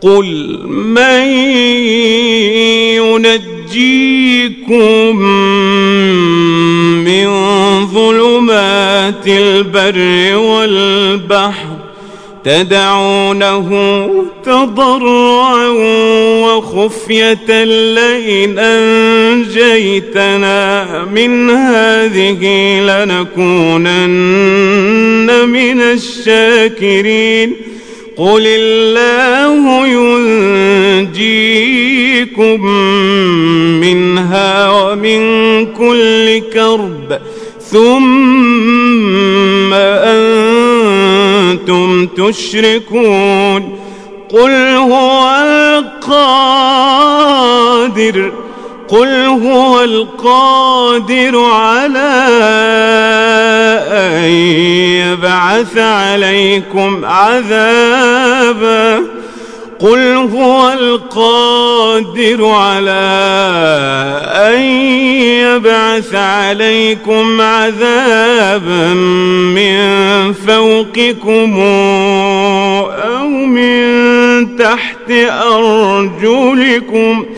قل من ينجيكم من ظلمات البر والبحر تدعونه تضرعا وخفية لئن أنجيتنا من هذه لنكونن من الشاكرين قل الله ينجيكم منها ومن كل كرب ثم أنتم تشركون قل هو القادر قل هو القادر على أن يبعث عليكم عذابا. قل هو القادر على أن يبعث عليكم عذابا من فوقكم أو من تحت أرجلكم ۖ.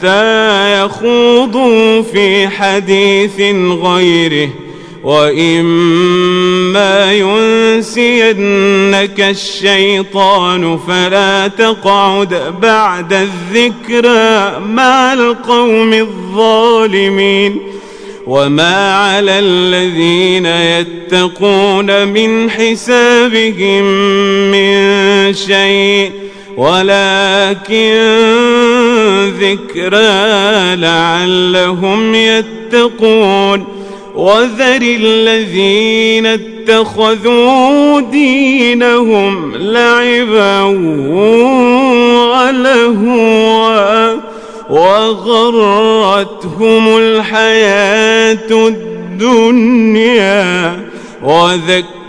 حتى يخوضوا في حديث غيره. وإما ينسينك الشيطان فلا تقعد بعد الذكرى مع القوم الظالمين. وما على الذين يتقون من حسابهم من شيء. ولكن ذكرى لعلهم يتقون وذر الذين اتخذوا دينهم لعبا ولهوا وغرتهم الحياة الدنيا وذكر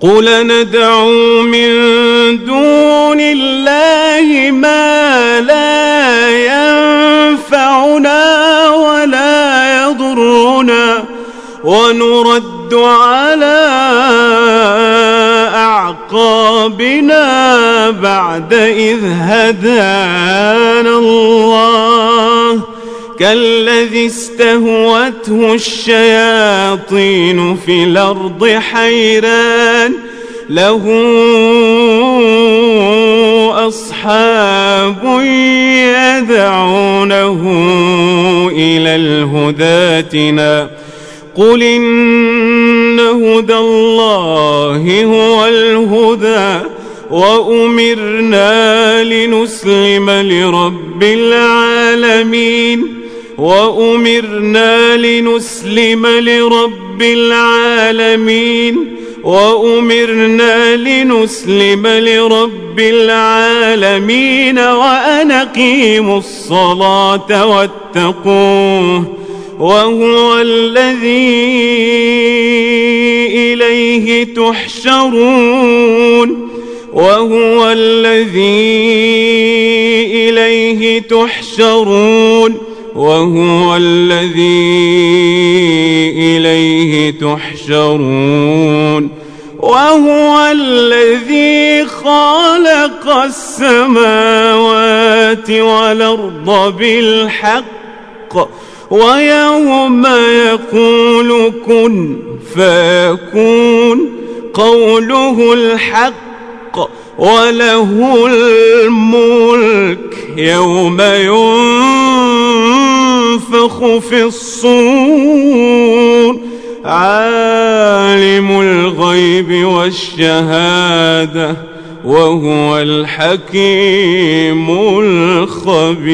قل ندعو من دون الله ما لا ينفعنا ولا يضرنا ونرد على أعقابنا بعد إذ هدانا الله كالذي استهوته الشياطين في الأرض حيران له أصحاب يدعونه إلى الهداتنا قل إن هدى الله هو الهدى وأمرنا لنسلم لرب العالمين. وأمرنا لنسلم لرب العالمين. وأمرنا لنسلم لرب العالمين. وأن أقيموا الصلاة واتقوه. وهو الذي إليه تحشرون. وهو الذي إليه تحشرون. وهو الذي إليه تحشرون. وهو الذي خلق السماوات والأرض بالحق. ويوم يقول كن فيكون قوله الحق وله الملك يوم ينفخ في الصور عالم الغيب والشهادة وهو الحكيم الخبير.